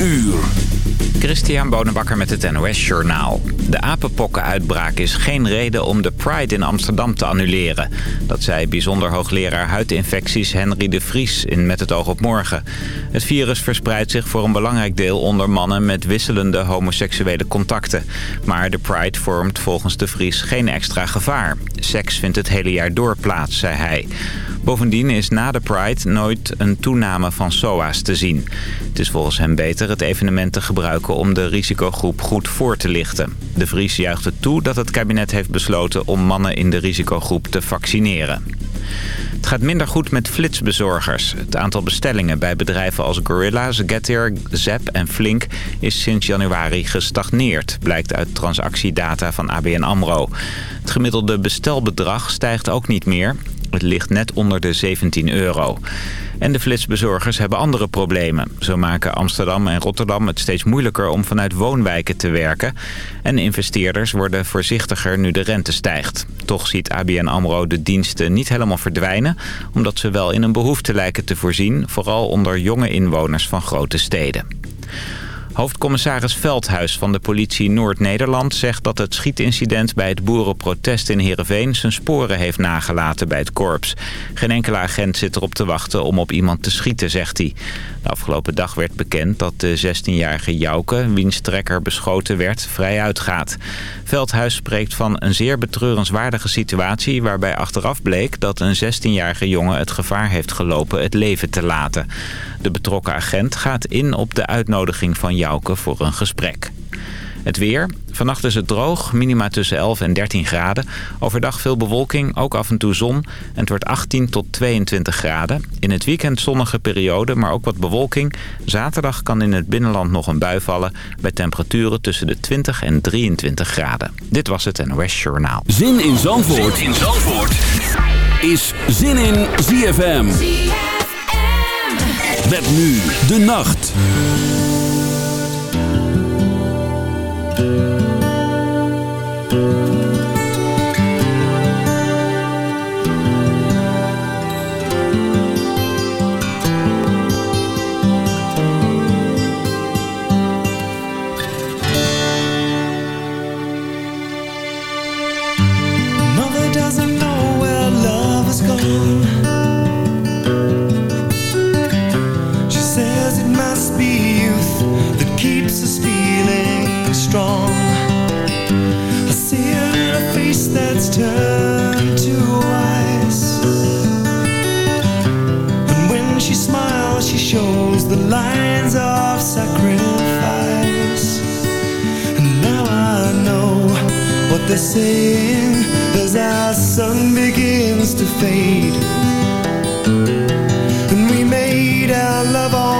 uur. Christian Bonenbakker met het NOS Journaal. De apenpokkenuitbraak is geen reden om de Pride in Amsterdam te annuleren. Dat zei bijzonder hoogleraar huidinfecties Henry de Vries in Met het oog op morgen. Het virus verspreidt zich voor een belangrijk deel onder mannen met wisselende homoseksuele contacten. Maar de Pride vormt volgens de Vries geen extra gevaar. Seks vindt het hele jaar door plaats, zei hij. Bovendien is na de Pride nooit een toename van SOA's te zien. Het is volgens hem beter het evenement te gebruiken om de risicogroep goed voor te lichten. De Vries juicht het toe dat het kabinet heeft besloten om mannen in de risicogroep te vaccineren. Het gaat minder goed met flitsbezorgers. Het aantal bestellingen bij bedrijven als Gorilla's, Getir, Zep en Flink is sinds januari gestagneerd, blijkt uit transactiedata van ABN AMRO. Het gemiddelde bestelbedrag stijgt ook niet meer. Het ligt net onder de 17 euro. En de flitsbezorgers hebben andere problemen. Zo maken Amsterdam en Rotterdam het steeds moeilijker om vanuit woonwijken te werken. En investeerders worden voorzichtiger nu de rente stijgt. Toch ziet ABN AMRO de diensten niet helemaal verdwijnen... omdat ze wel in een behoefte lijken te voorzien... vooral onder jonge inwoners van grote steden. Hoofdcommissaris Veldhuis van de politie Noord-Nederland zegt dat het schietincident bij het boerenprotest in Heerenveen zijn sporen heeft nagelaten bij het korps. Geen enkele agent zit erop te wachten om op iemand te schieten, zegt hij. De afgelopen dag werd bekend dat de 16-jarige Jouke, wiens trekker beschoten werd, vrij uitgaat. Veldhuis spreekt van een zeer betreurenswaardige situatie waarbij achteraf bleek dat een 16-jarige jongen het gevaar heeft gelopen het leven te laten. De betrokken agent gaat in op de uitnodiging van Jouke voor een gesprek. Het weer. Vannacht is het droog, minima tussen 11 en 13 graden. Overdag veel bewolking, ook af en toe zon. En het wordt 18 tot 22 graden. In het weekend zonnige periode, maar ook wat bewolking. Zaterdag kan in het binnenland nog een bui vallen... bij temperaturen tussen de 20 en 23 graden. Dit was het NOS Journaal. Zin in Zandvoort, zin in Zandvoort. is Zin in ZFM. ZFM. Met nu de nacht. They're saying as our sun begins to fade. And we made our love on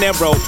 Narrow.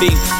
blinding.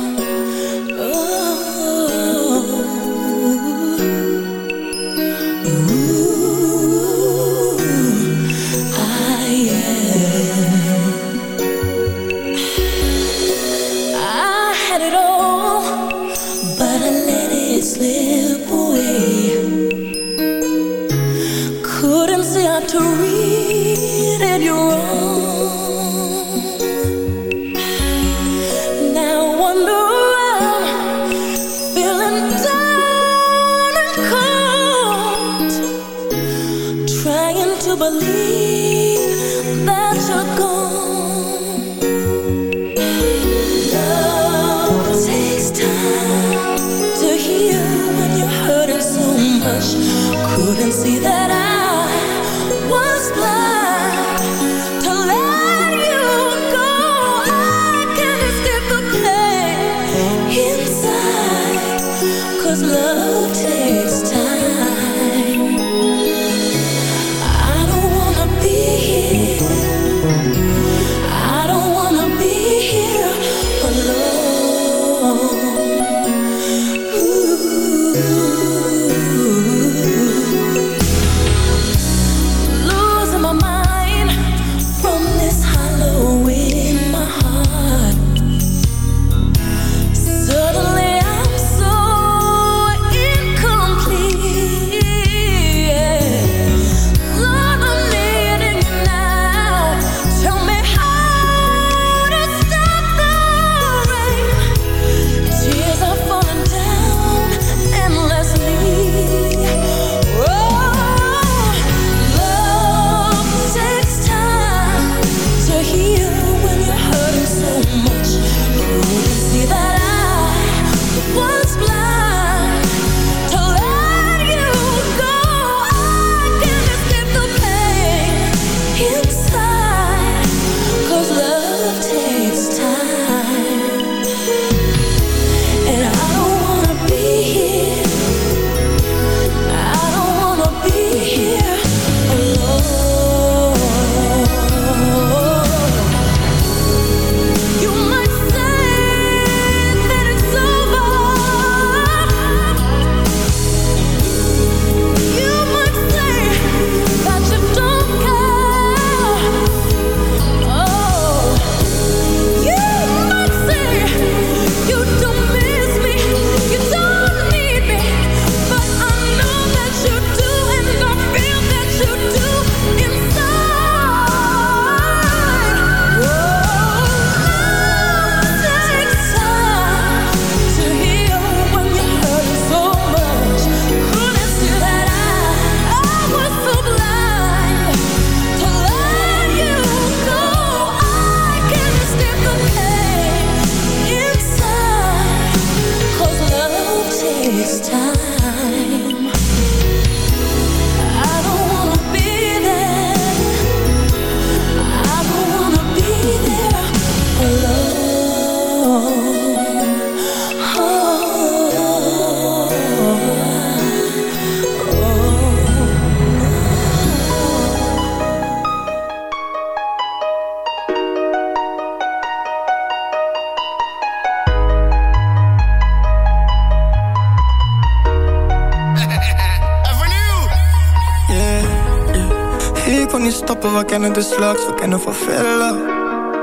We kennen de slags, we kennen van villa.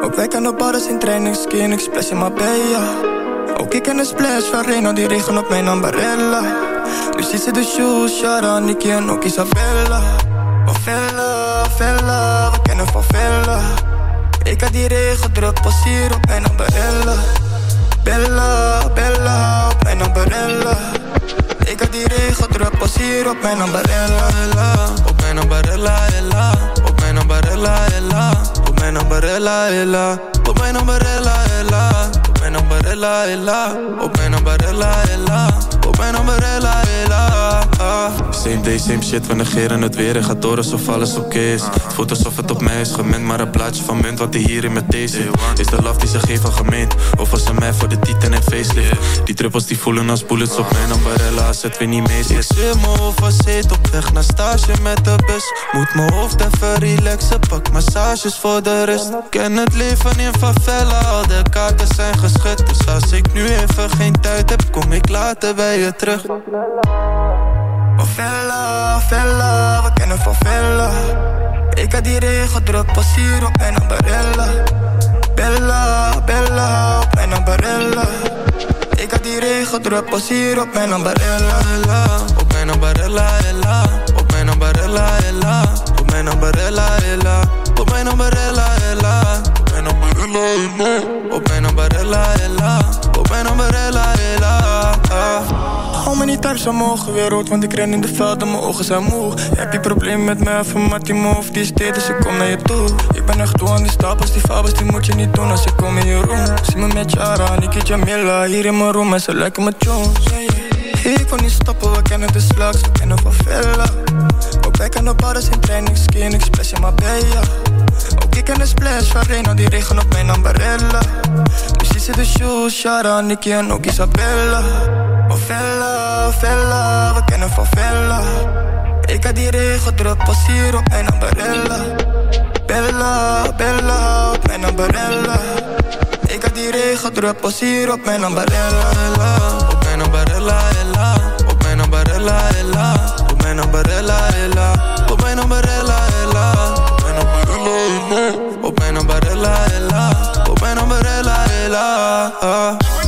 Ook wij kennen bars in training, skin, ik splash in Marbella. Ook ik ken de splash van Reno, die regen op mijn ambarella. Nu ziet ze de shoes, Shara, Nicky en ook Isabella. Van villa, villa, we kennen van villa. Ik had die regen druk, pas hier op mijn ambarella. Bella, Bella, op mijn ambarella. Ik had die regen druk, pas hier op mijn ambarella. Op mijn ambarella, ella umbrella, ella. Put my umbrella, ella. Put my umbrella, ella. My umbrella, ella. My umbrella, ella. Put my umbrella, ella. Same day, same shit, we negeren het weer en gaat door alsof alles oké okay is. Het voelt alsof het op mij is gemend, maar een plaatje van munt wat hij hier in mijn zit. Is de love die ze geven gemeend, of was ze mij voor de titan en facelift? Die trippels die voelen als bullets op mijn umbrella als het weer niet mee zit. Ik zweer me overzeet op weg naar stage met de bus. Moet mijn hoofd even relaxen, pak massages voor de rust. Ken het leven in favela, al de kaarten zijn Dus als ik nu even geen tijd heb, kom ik later bij je terug. Favela, Vella, we kennen van Vella. Ik had die regen druk, pas hier op mijn ambarella. Bella, Bella, op mijn ambarella. Ik had die regen druk, pas hier op mijn ambarella. Op mijn ambarella, ella. Op mijn ambarella, ella. Mijn ambarella, ella. Op mijn ambarella, ella. Op mijn ambarella, ella. Op mijn ambarella, ella. Op mijn ambarella, ella. Hou me niet thuis, mogen weer rood, want ik ren in de veld en mijn ogen zijn moe. Heb je probleem met mij, van die move, die is dit, dus ik kom naar je toe. Ik ben echt toe aan die stapels, die fabels, die moet je niet doen als ik kom in je room. Zie me met Jara, Niki Jamila, hier in mijn room en ze lijken me Jones. Ik wil niet stoppen, we kennen de slags, we kennen van Villa. Wij kennen bars in training, skin, ik splash in Marbella. Ook ik ken de splash van Reno, die regen op mijn ambarella. Dus die de shoes, Shara, Nicky en ook Isabella. Oh Vella, Vella, we kennen van Vella. Ik had die regen druk, pas hier op mijn ambarella. Bella, Bella, op mijn ambarella. Ik had die regen druk, pas hier op mijn ambarella. Op mijn ambarella, ella. Op mijn ambarella, ella. Op mijn ambarella, Ella, ella, ponme ella, ella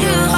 是。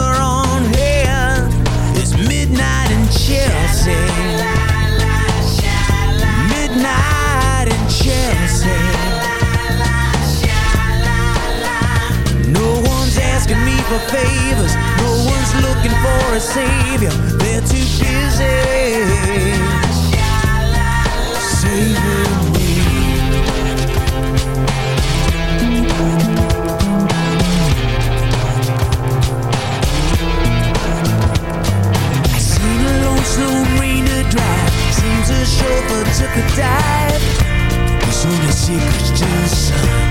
asking me for favors. No one's looking for a savior. They're too busy saving me. I seen a lonesome rainer drive. Seems a chauffeur took a dive. There's only secrets to the sun.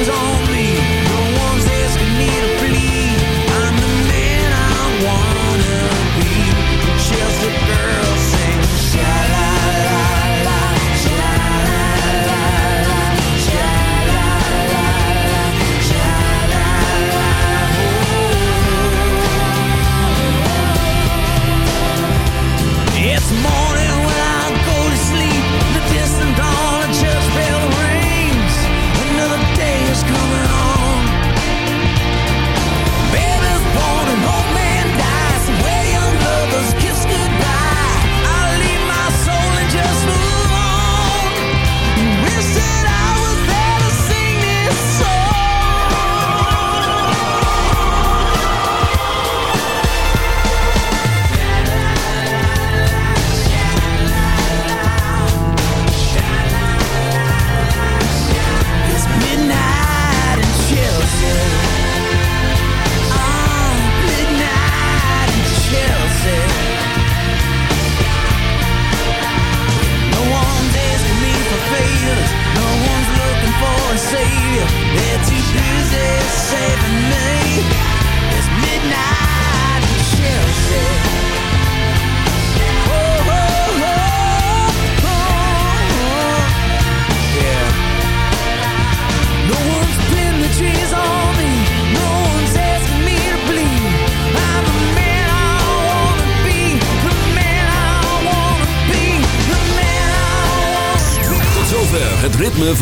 hands on.